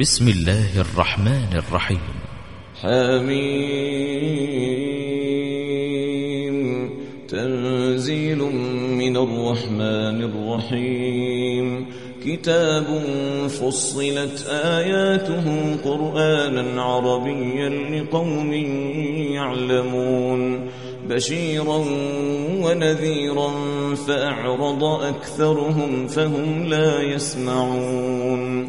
بسم الله الرحمن الرحيم. حميم. تنزيل من الرحمن الرحيم. كتاب فصلت آياته قرآنا عربيا لقوم يعلمون. بشيرا ونذيرا فأعرض أكثرهم فهم لا يسمعون.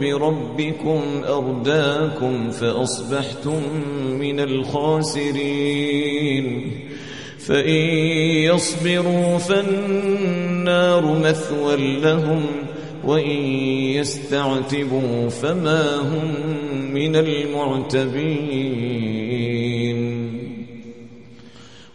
بربكم أرداكم فأصبحتم من الخاسرين. فإن يصبروا فالنار مثوى لهم وإن يستعتبوا فما هم من المعتبين.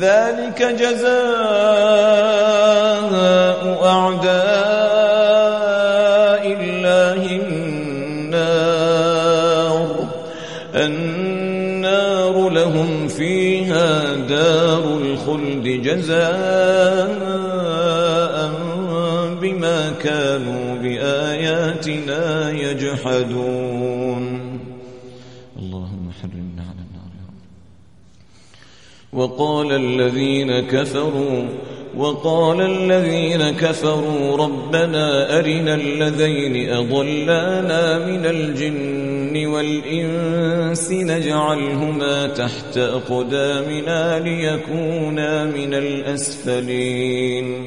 ذلك جزاء أعداء الله النار. النار لهم فيها دار الخلد جزاء بما كانوا بآياتنا يجحدون. اللهم حرمنا على وقال الذين كفروا وقال الذين كفروا ربنا أرنا الذين أضلانا من الجن والإنس نجعلهما تحت أقدامنا ليكونا من الأسفلين.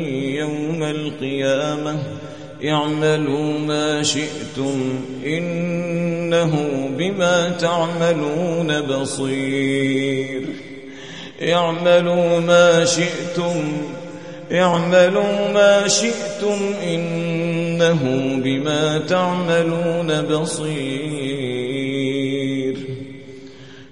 القيامة. اعملوا ما شئتم إنه بما تعملون بصير. اعملوا ما شئتم اعملوا ما شئتم إنه بما تعملون بصير.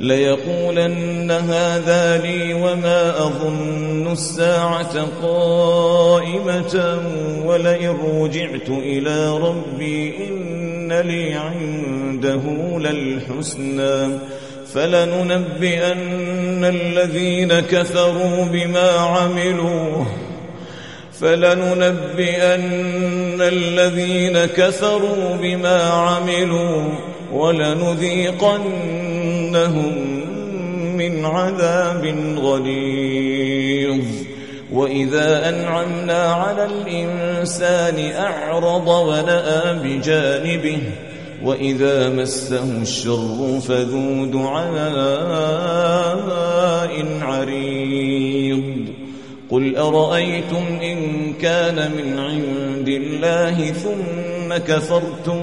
ليقولن هذا لي وما أظن الساعة قائمة ولئن رجعت إلى ربي إن لي عنده للحسنى فلننبئن الذين كفروا بما عملوا فلننبئن الذين كفروا بما عملوا ولنذيقنهم من عذاب غليظ. وإذا أنعمنا على الإنسان أعرض ونأى بجانبه وإذا مسه الشر فذو دعاء عريض. قل أرأيتم إن كان من عند الله ثم كفرتم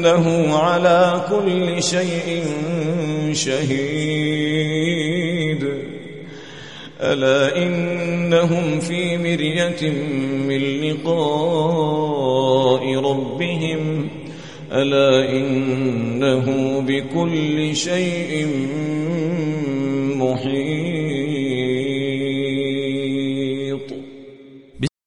أنه على كل شيء شهيد. ألا إنهم في مرية من لقاء ربهم. ألا إنه بكل شيء محيط.